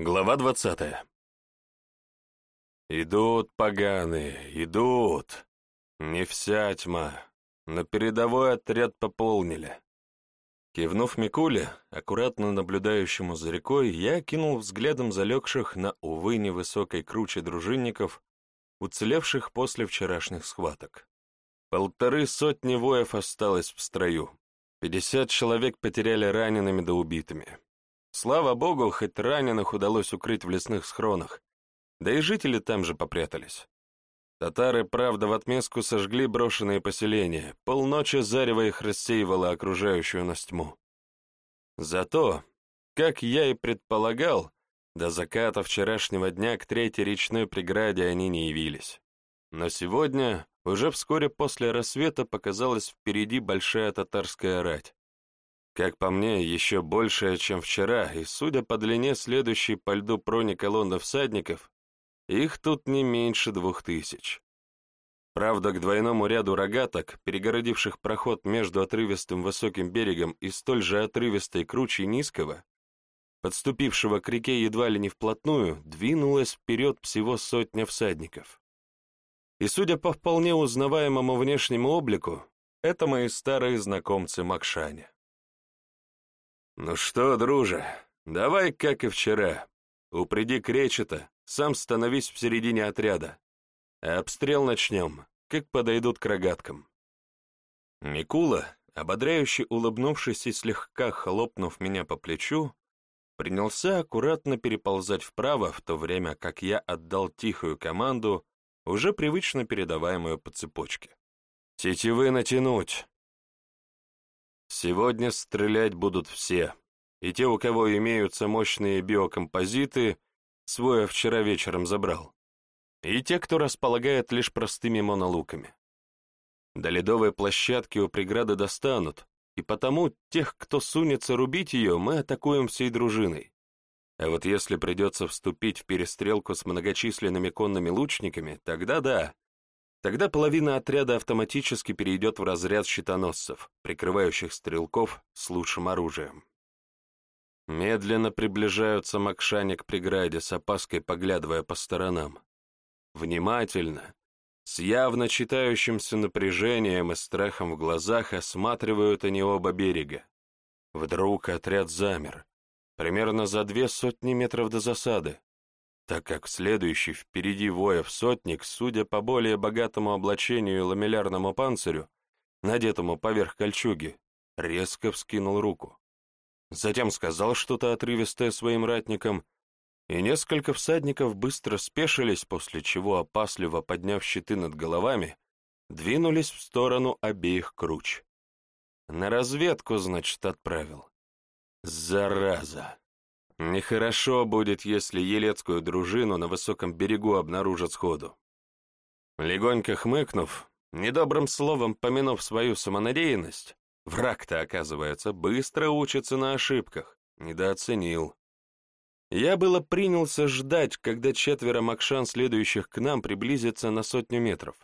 Глава двадцатая. Идут поганые, идут. Не вся тьма, но передовой отряд пополнили. Кивнув Микуле, аккуратно наблюдающему за рекой, я кинул взглядом залегших на, увы, невысокой круче дружинников, уцелевших после вчерашних схваток. Полторы сотни воев осталось в строю. Пятьдесят человек потеряли ранеными да убитыми. Слава богу, хоть раненых удалось укрыть в лесных схронах, да и жители там же попрятались. Татары, правда, в отместку сожгли брошенные поселения, полночи зарево их рассеивало окружающую нас тьму. Зато, как я и предполагал, до заката вчерашнего дня к третьей речной преграде они не явились. Но сегодня, уже вскоре после рассвета, показалась впереди большая татарская рать. Как по мне, еще большая, чем вчера, и, судя по длине следующей по льду прони колонны всадников, их тут не меньше двух тысяч. Правда, к двойному ряду рогаток, перегородивших проход между отрывистым высоким берегом и столь же отрывистой кручей низкого, подступившего к реке едва ли не вплотную, двинулась вперед всего сотня всадников. И, судя по вполне узнаваемому внешнему облику, это мои старые знакомцы Макшане. «Ну что, друже, давай, как и вчера, упреди кречета, сам становись в середине отряда. А обстрел начнем, как подойдут к рогаткам». Микула, ободряюще улыбнувшись и слегка хлопнув меня по плечу, принялся аккуратно переползать вправо, в то время как я отдал тихую команду, уже привычно передаваемую по цепочке. «Тетивы натянуть!» Сегодня стрелять будут все, и те, у кого имеются мощные биокомпозиты, свой вчера вечером забрал, и те, кто располагает лишь простыми монолуками. До ледовой площадки у преграды достанут, и потому тех, кто сунется рубить ее, мы атакуем всей дружиной. А вот если придется вступить в перестрелку с многочисленными конными лучниками, тогда да, Тогда половина отряда автоматически перейдет в разряд щитоносцев, прикрывающих стрелков с лучшим оружием. Медленно приближаются Макшане к преграде, с опаской поглядывая по сторонам. Внимательно, с явно читающимся напряжением и страхом в глазах осматривают они оба берега. Вдруг отряд замер, примерно за две сотни метров до засады так как следующий впереди воев сотник, судя по более богатому облачению и ламеллярному панцирю, надетому поверх кольчуги, резко вскинул руку. Затем сказал что-то отрывистое своим ратникам, и несколько всадников быстро спешились, после чего, опасливо подняв щиты над головами, двинулись в сторону обеих круч. На разведку, значит, отправил. Зараза! Нехорошо будет, если елецкую дружину на высоком берегу обнаружат сходу. Легонько хмыкнув, недобрым словом помянув свою самонадеянность, враг-то, оказывается, быстро учится на ошибках, недооценил. Я было принялся ждать, когда четверо макшан, следующих к нам, приблизятся на сотню метров.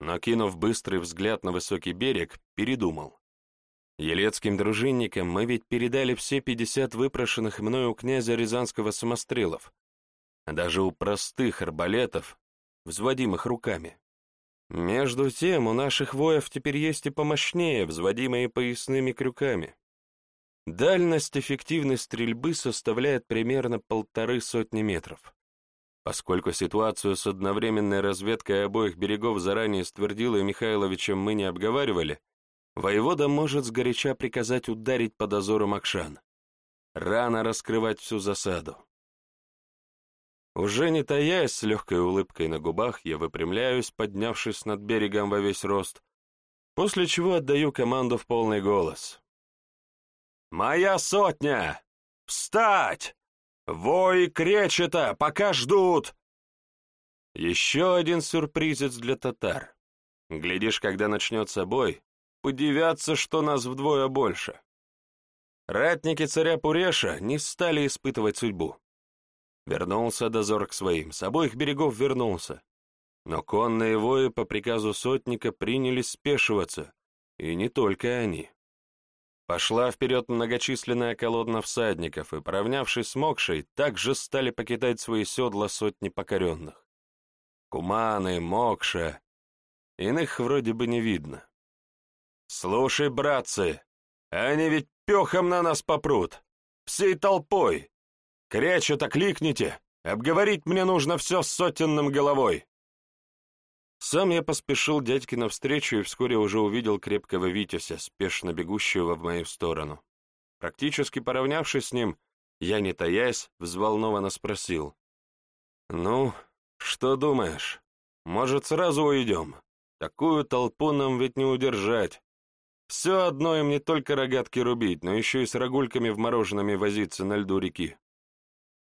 Но, кинув быстрый взгляд на высокий берег, передумал. Елецким дружинникам мы ведь передали все пятьдесят выпрошенных мною у князя Рязанского самострелов, даже у простых арбалетов, взводимых руками. Между тем, у наших воев теперь есть и помощнее, взводимые поясными крюками. Дальность эффективной стрельбы составляет примерно полторы сотни метров. Поскольку ситуацию с одновременной разведкой обоих берегов заранее с Твердилой Михайловичем мы не обговаривали, Воевода может сгоряча приказать ударить по дозору Макшан. Рано раскрывать всю засаду. Уже не таясь, с легкой улыбкой на губах, я выпрямляюсь, поднявшись над берегом во весь рост, после чего отдаю команду в полный голос. «Моя сотня! Встать! Вой кречета, пока ждут!» Еще один сюрпризец для татар. Глядишь, когда начнется бой, Удивятся, что нас вдвое больше. Ратники царя Пуреша не стали испытывать судьбу. Вернулся дозор к своим, с обоих берегов вернулся. Но конные вои по приказу сотника принялись спешиваться, и не только они. Пошла вперед многочисленная колонна всадников, и, поравнявшись с Мокшей, также стали покидать свои седла сотни покоренных. Куманы, Мокша. Иных вроде бы не видно. «Слушай, братцы, они ведь пехом на нас попрут! Всей толпой! Крячу-то кликните! Обговорить мне нужно все с сотенным головой!» Сам я поспешил дядьке навстречу и вскоре уже увидел крепкого Витязя, спешно бегущего в мою сторону. Практически поравнявшись с ним, я, не таясь, взволнованно спросил. «Ну, что думаешь? Может, сразу уйдем? Такую толпу нам ведь не удержать. Все одно им не только рогатки рубить, но еще и с рогульками вмороженными возиться на льду реки.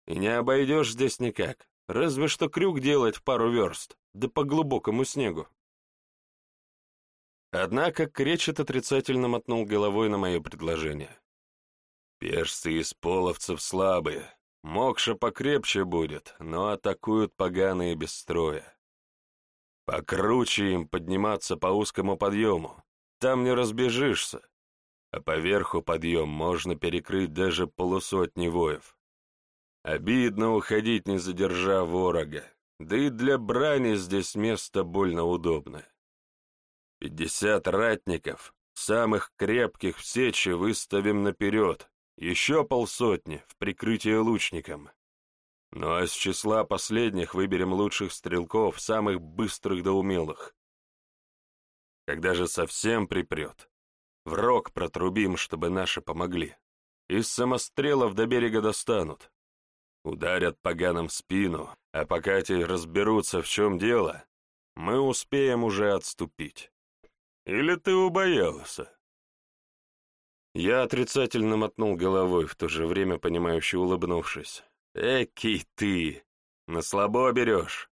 И не обойдешь здесь никак, разве что крюк делать в пару верст, да по глубокому снегу. Однако Кречет отрицательно мотнул головой на мое предложение. Пешцы из половцев слабые, Мокша покрепче будет, но атакуют поганые без строя. Покруче им подниматься по узкому подъему, там не разбежишься, а поверху подъем можно перекрыть даже полусотни воев. Обидно уходить, не задержав ворога, да и для брани здесь место больно удобное. Пятьдесят ратников, самых крепких в сече, выставим наперед, еще полсотни в прикрытие лучникам. Ну а с числа последних выберем лучших стрелков, самых быстрых да умелых. Когда же совсем припрет, в рог протрубим, чтобы наши помогли. Из самострелов до берега достанут. Ударят поганым в спину, а пока те разберутся, в чем дело, мы успеем уже отступить. Или ты убоялся?» Я отрицательно мотнул головой, в то же время понимающе улыбнувшись. «Экий ты! На слабо берешь!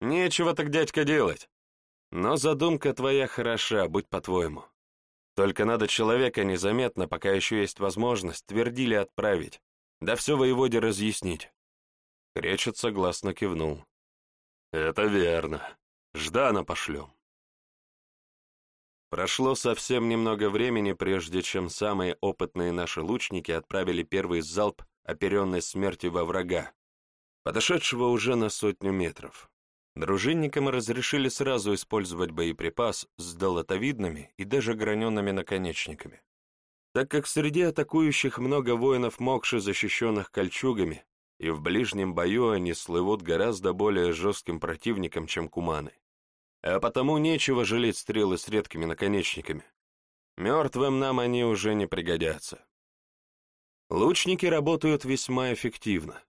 Нечего так, дядька, делать! Но задумка твоя хороша, будь по-твоему. Только надо человека незаметно, пока еще есть возможность, твердили отправить, да все воеводе разъяснить. Кречет согласно кивнул. «Это верно. Ждана пошлем». Прошло совсем немного времени, прежде чем самые опытные наши лучники отправили первый залп оперенной смерти во врага, подошедшего уже на сотню метров. Дружинникам разрешили сразу использовать боеприпас с долотовидными и даже граненными наконечниками. Так как среди атакующих много воинов Мокши, защищенных кольчугами, и в ближнем бою они слывут гораздо более жестким противником, чем куманы. А потому нечего жалеть стрелы с редкими наконечниками. Мертвым нам они уже не пригодятся. Лучники работают весьма эффективно.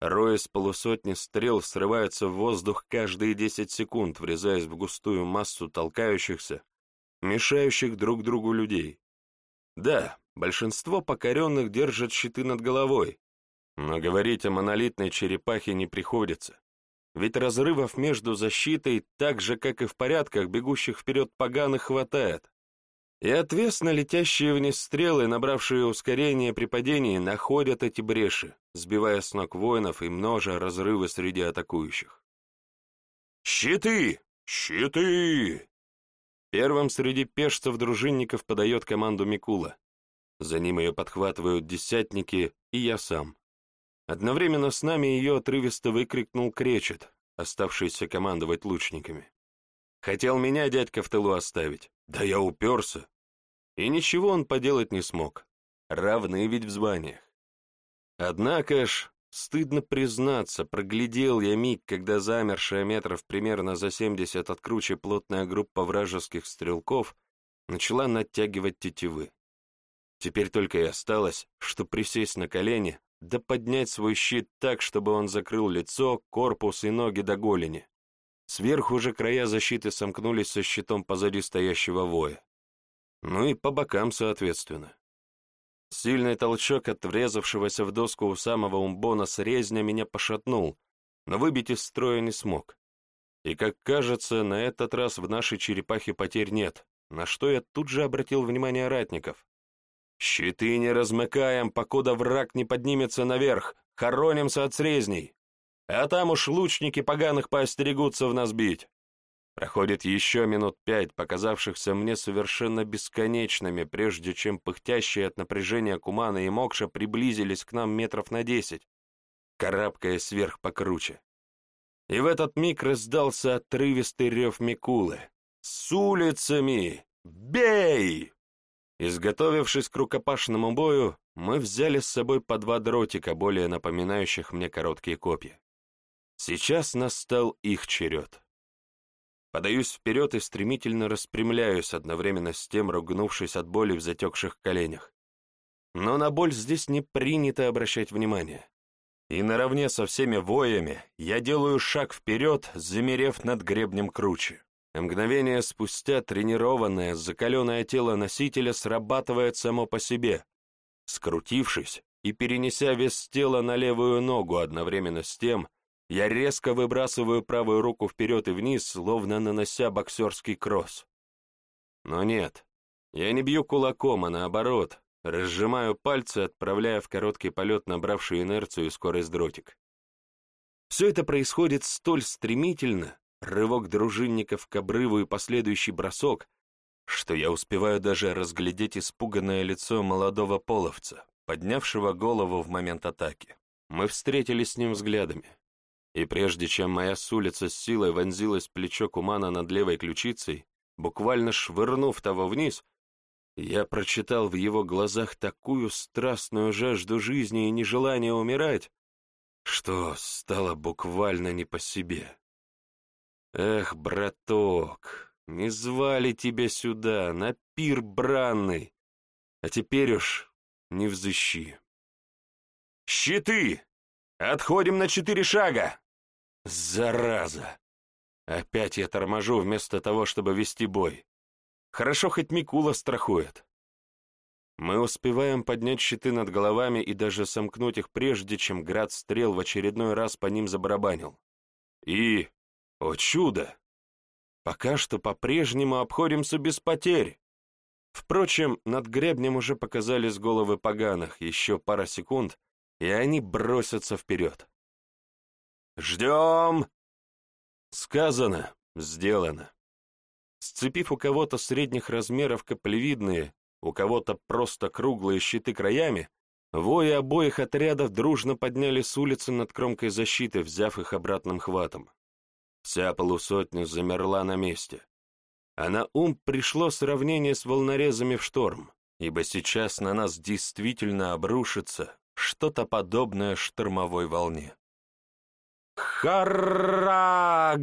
Рой из полусотни стрел срывается в воздух каждые десять секунд, врезаясь в густую массу толкающихся, мешающих друг другу людей. Да, большинство покоренных держат щиты над головой, но говорить о монолитной черепахе не приходится, ведь разрывов между защитой, так же, как и в порядках бегущих вперед поганых, хватает. И отвесно летящие вниз стрелы, набравшие ускорение при падении, находят эти бреши, сбивая с ног воинов и множа разрывы среди атакующих. «Щиты! Щиты!» Первым среди пешцев-дружинников подает команду Микула. За ним ее подхватывают десятники и я сам. Одновременно с нами ее отрывисто выкрикнул Кречет, оставшийся командовать лучниками. Хотел меня дядька в тылу оставить, да я уперся. И ничего он поделать не смог, равны ведь в званиях. Однако ж, стыдно признаться, проглядел я миг, когда замершая метров примерно за семьдесят от круче плотная группа вражеских стрелков начала натягивать тетивы. Теперь только и осталось, что присесть на колени, да поднять свой щит так, чтобы он закрыл лицо, корпус и ноги до голени. Сверху же края защиты сомкнулись со щитом позади стоящего воя. Ну и по бокам, соответственно. Сильный толчок от врезавшегося в доску у самого умбона срезня меня пошатнул, но выбить из строя не смог. И, как кажется, на этот раз в нашей черепахе потерь нет, на что я тут же обратил внимание ратников. Щиты не размыкаем, покуда враг не поднимется наверх, хоронимся от срезней. А там уж лучники поганых поостерегутся в нас бить. Проходит еще минут пять, показавшихся мне совершенно бесконечными, прежде чем пыхтящие от напряжения Кумана и Мокша приблизились к нам метров на десять, карабкаясь вверх покруче. И в этот миг раздался отрывистый рев Микулы. «С улицами! Бей!» Изготовившись к рукопашному бою, мы взяли с собой по два дротика, более напоминающих мне короткие копья. Сейчас настал их черед. Подаюсь вперед и стремительно распрямляюсь, одновременно с тем ругнувшись от боли в затекших коленях. Но на боль здесь не принято обращать внимание. И наравне со всеми воями я делаю шаг вперед, замерев над гребнем круче. Мгновение спустя тренированное, закаленное тело носителя срабатывает само по себе, скрутившись и перенеся вес тела на левую ногу одновременно с тем, я резко выбрасываю правую руку вперед и вниз, словно нанося боксерский кросс. Но нет, я не бью кулаком, а наоборот, разжимаю пальцы, отправляя в короткий полет набравший инерцию и скорость дротик. Все это происходит столь стремительно, рывок дружинников к обрыву и последующий бросок, что я успеваю даже разглядеть испуганное лицо молодого половца, поднявшего голову в момент атаки. Мы встретились с ним взглядами. И прежде чем моя с улицы с силой вонзилась в плечо Кумана над левой ключицей, буквально швырнув того вниз, я прочитал в его глазах такую страстную жажду жизни и нежелание умирать, что стало буквально не по себе. Эх, браток, не звали тебя сюда, на пир бранный, а теперь уж не взыщи. «Щиты! Отходим на четыре шага!» Зараза! Опять я торможу вместо того, чтобы вести бой. Хорошо, хоть Микула страхует. Мы успеваем поднять щиты над головами и даже сомкнуть их прежде, чем град стрел в очередной раз по ним забарабанил. И, о чудо, пока что по-прежнему обходимся без потерь. Впрочем, над гребнем уже показались головы поганых, еще пара секунд, и они бросятся вперед. «Ждем!» Сказано, сделано. Сцепив у кого-то средних размеров каплевидные, у кого-то просто круглые щиты краями, вои обоих отрядов дружно подняли с улицы над кромкой защиты, взяв их обратным хватом. Вся полусотня замерла на месте. А на ум пришло сравнение с волнорезами в шторм, ибо сейчас на нас действительно обрушится что-то подобное штормовой волне. Хараг!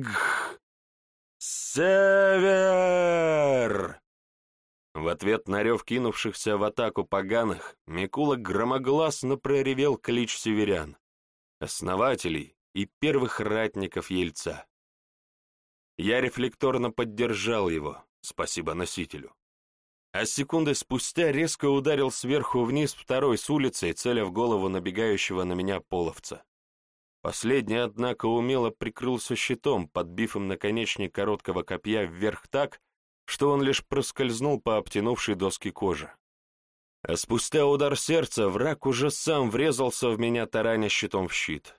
Север! В ответ на рев кинувшихся в атаку поганых, Микула громогласно проревел клич северян, основателей и первых ратников Ельца. Я рефлекторно поддержал его, спасибо носителю. А секунды спустя резко ударил сверху вниз второй с улицы, целя в голову набегающего на меня половца. Последний, однако, умело прикрылся щитом, подбив им наконечник короткого копья вверх так, что он лишь проскользнул по обтянувшей доске кожи. А спустя удар сердца враг уже сам врезался в меня, тараня щитом в щит.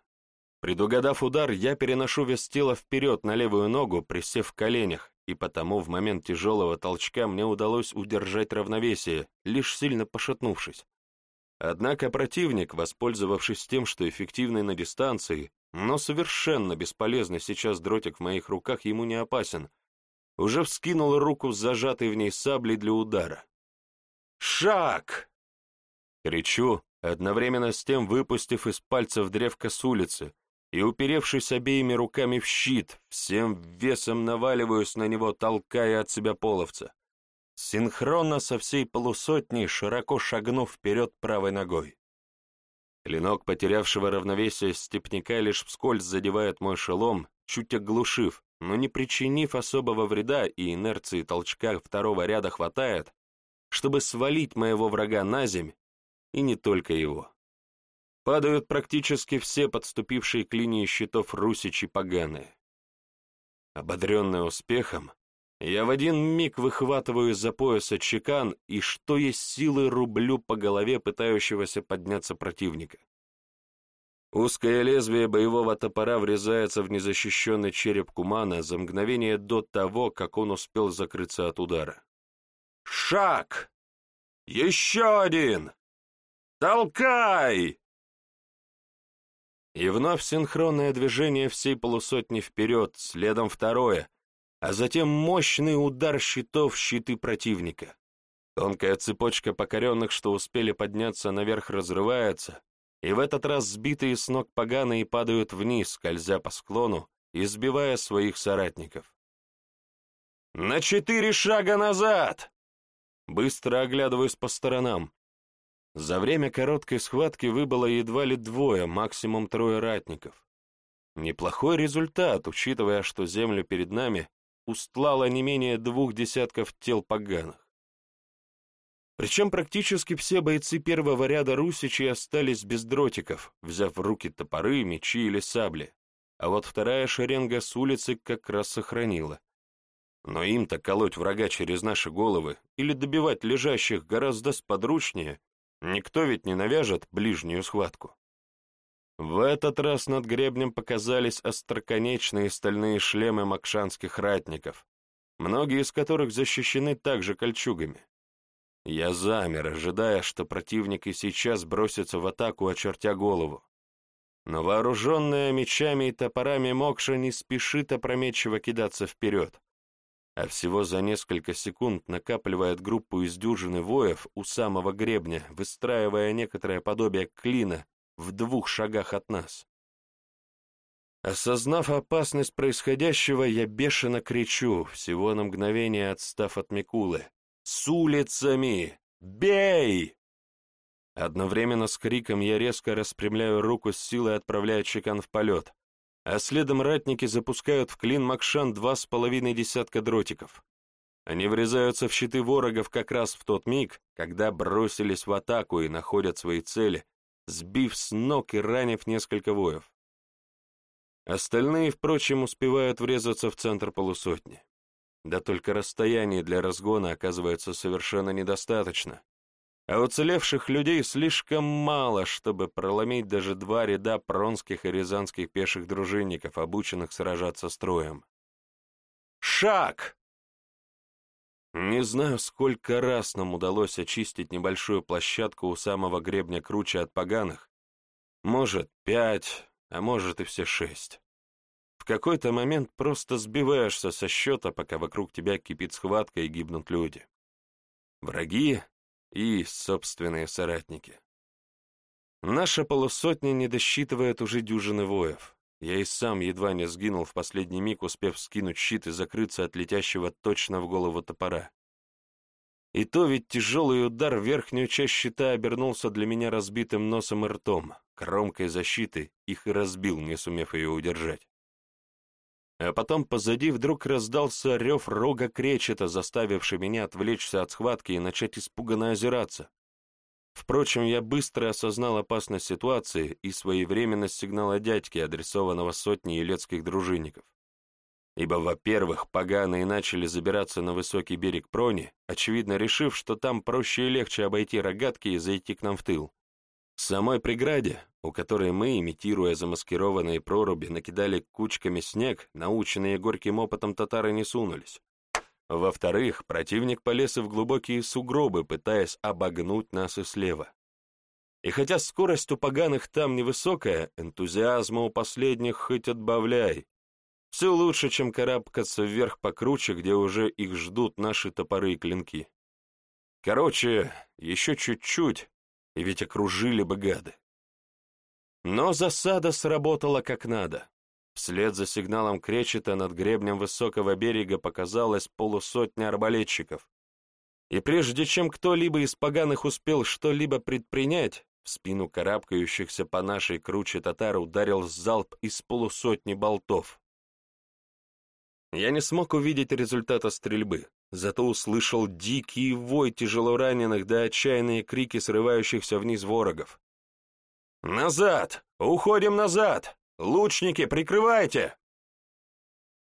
Предугадав удар, я переношу вес тела вперед на левую ногу, присев в коленях, и потому в момент тяжелого толчка мне удалось удержать равновесие, лишь сильно пошатнувшись. Однако противник, воспользовавшись тем, что эффективный на дистанции, но совершенно бесполезный сейчас дротик в моих руках ему не опасен, уже вскинул руку с зажатой в ней саблей для удара. «Шаг!» Кричу, одновременно с тем выпустив из пальцев древко с улицы и, уперевшись обеими руками в щит, всем весом наваливаюсь на него, толкая от себя половца синхронно со всей полусотней, широко шагнув вперед правой ногой. Клинок потерявшего равновесие степняка лишь вскользь задевает мой шелом, чуть оглушив, но не причинив особого вреда и инерции толчка второго ряда хватает, чтобы свалить моего врага на земь, и не только его. Падают практически все подступившие к линии щитов русичи поганые. Ободренный успехом, я в один миг выхватываю из-за пояса чекан и что есть силы рублю по голове пытающегося подняться противника. Узкое лезвие боевого топора врезается в незащищенный череп Кумана за мгновение до того, как он успел закрыться от удара. «Шаг! Еще один! Толкай!» И вновь синхронное движение всей полусотни вперед, следом второе, а затем мощный удар щитов в щиты противника. Тонкая цепочка покоренных, что успели подняться наверх, разрывается, и в этот раз сбитые с ног поганые падают вниз, скользя по склону и сбивая своих соратников. «На четыре шага назад!» Быстро оглядываюсь по сторонам. За время короткой схватки выбыло едва ли двое, максимум трое ратников. Неплохой результат, учитывая, что землю перед нами устлало не менее двух десятков тел поганых. Причем практически все бойцы первого ряда русичей остались без дротиков, взяв в руки топоры, мечи или сабли, а вот вторая шеренга с улицы как раз сохранила. Но им-то колоть врага через наши головы или добивать лежащих гораздо сподручнее, Никто ведь не навяжет ближнюю схватку. В этот раз над гребнем показались остроконечные стальные шлемы макшанских ратников, многие из которых защищены также кольчугами. Я замер, ожидая, что противник и сейчас бросится в атаку, очертя голову. Но вооруженная мечами и топорами Мокша не спешит опрометчиво кидаться вперед, а всего за несколько секунд накапливает группу из дюжины воев у самого гребня, выстраивая некоторое подобие клина в двух шагах от нас. Осознав опасность происходящего, я бешено кричу, всего на мгновение отстав от Микулы. «С улицами! Бей!» Одновременно с криком я резко распрямляю руку с силой, отправляя чекан в полет, а следом ратники запускают в клин Макшан два с половиной десятка дротиков. Они врезаются в щиты ворогов как раз в тот миг, когда бросились в атаку и находят свои цели, сбив с ног и ранив несколько воев. Остальные, впрочем, успевают врезаться в центр полусотни. Да только расстояние для разгона оказывается совершенно недостаточно, а уцелевших людей слишком мало, чтобы проломить даже два ряда пронских и рязанских пеших дружинников, обученных сражаться строем. «Шаг!» Не знаю, сколько раз нам удалось очистить небольшую площадку у самого гребня круче от поганых. Может, пять, а может и все шесть. В какой-то момент просто сбиваешься со счета, пока вокруг тебя кипит схватка и гибнут люди. Враги и собственные соратники. Наша полусотня не досчитывает уже дюжины воев. Я и сам едва не сгинул в последний миг, успев скинуть щит и закрыться от летящего точно в голову топора. И то ведь тяжелый удар в верхнюю часть щита обернулся для меня разбитым носом и ртом, кромкой защиты их и разбил, не сумев ее удержать. А потом позади вдруг раздался рев рога кречета, заставивший меня отвлечься от схватки и начать испуганно озираться. Впрочем, я быстро осознал опасность ситуации и своевременность сигнала дядьки, адресованного сотне елецких дружинников. Ибо, во-первых, поганые начали забираться на высокий берег Прони, очевидно решив, что там проще и легче обойти рогатки и зайти к нам в тыл. В самой преграде, у которой мы, имитируя замаскированные проруби, накидали кучками снег, наученные горьким опытом татары не сунулись. Во-вторых, противник полез в глубокие сугробы, пытаясь обогнуть нас и слева. И хотя скорость у поганых там невысокая, энтузиазма у последних хоть отбавляй. Все лучше, чем карабкаться вверх по круче, где уже их ждут наши топоры и клинки. Короче, еще чуть-чуть, и ведь окружили бы гады. Но засада сработала как надо. Вслед за сигналом кречета над гребнем высокого берега показалось полусотня арбалетчиков. И прежде чем кто-либо из поганых успел что-либо предпринять, в спину карабкающихся по нашей круче татар ударил залп из полусотни болтов. Я не смог увидеть результата стрельбы, зато услышал дикий вой тяжелораненых да отчаянные крики срывающихся вниз ворогов. «Назад! Уходим назад! Лучники, прикрывайте!»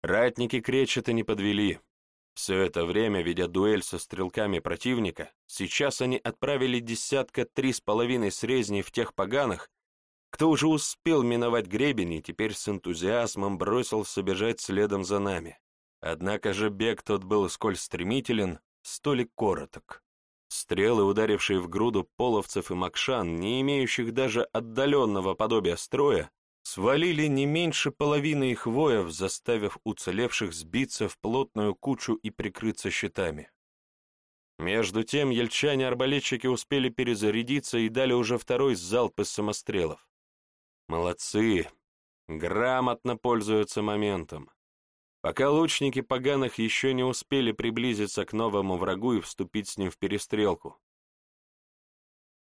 Ратники кречета не подвели. Все это время, ведя дуэль со стрелками противника, сейчас они отправили десятка три с половиной срезней в тех поганых, кто уже успел миновать гребень и теперь с энтузиазмом бросился бежать следом за нами. Однако же бег тот был сколь стремителен, столь и короток. Стрелы, ударившие в груду половцев и макшан, не имеющих даже отдаленного подобия строя, свалили не меньше половины их воев, заставив уцелевших сбиться в плотную кучу и прикрыться щитами. Между тем ельчане-арбалетчики успели перезарядиться и дали уже второй залп из самострелов. Молодцы, грамотно пользуются моментом. Пока лучники поганых еще не успели приблизиться к новому врагу и вступить с ним в перестрелку.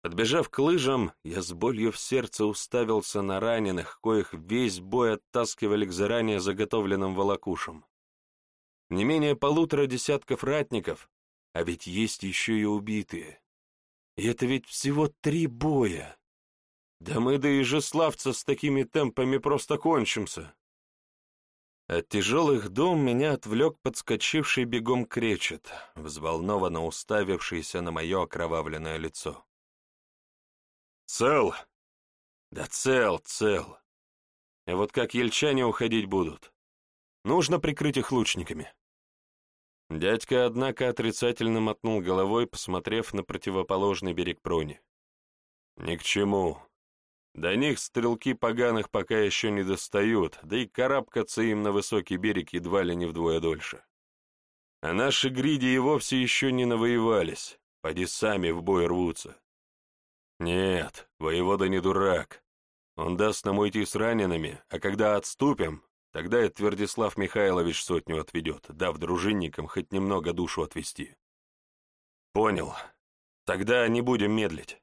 Подбежав к лыжам, я с болью в сердце уставился на раненых, коих весь бой оттаскивали к заранее заготовленным волокушам. Не менее полутора десятков ратников, а ведь есть еще и убитые. И это ведь всего три боя. Да мы до Ижеславца с такими темпами просто кончимся. От тяжелых дом меня отвлек подскочивший бегом кречет, взволнованно уставившийся на мое окровавленное лицо. «Цел!» «Да цел, цел. И вот как ельчане уходить будут? Нужно прикрыть их лучниками». Дядька, однако, отрицательно мотнул головой, посмотрев на противоположный берег Прони. «Ни к чему. До них стрелки поганых пока еще не достают, да и карабкаться им на высокий берег едва ли не вдвое дольше. А наши гриди и вовсе еще не навоевались, поди сами в бой рвутся. Нет, воевода не дурак. Он даст нам уйти с ранеными, а когда отступим, тогда и Твердислав Михайлович сотню отведет, дав дружинникам хоть немного душу отвести. Понял. Тогда не будем медлить.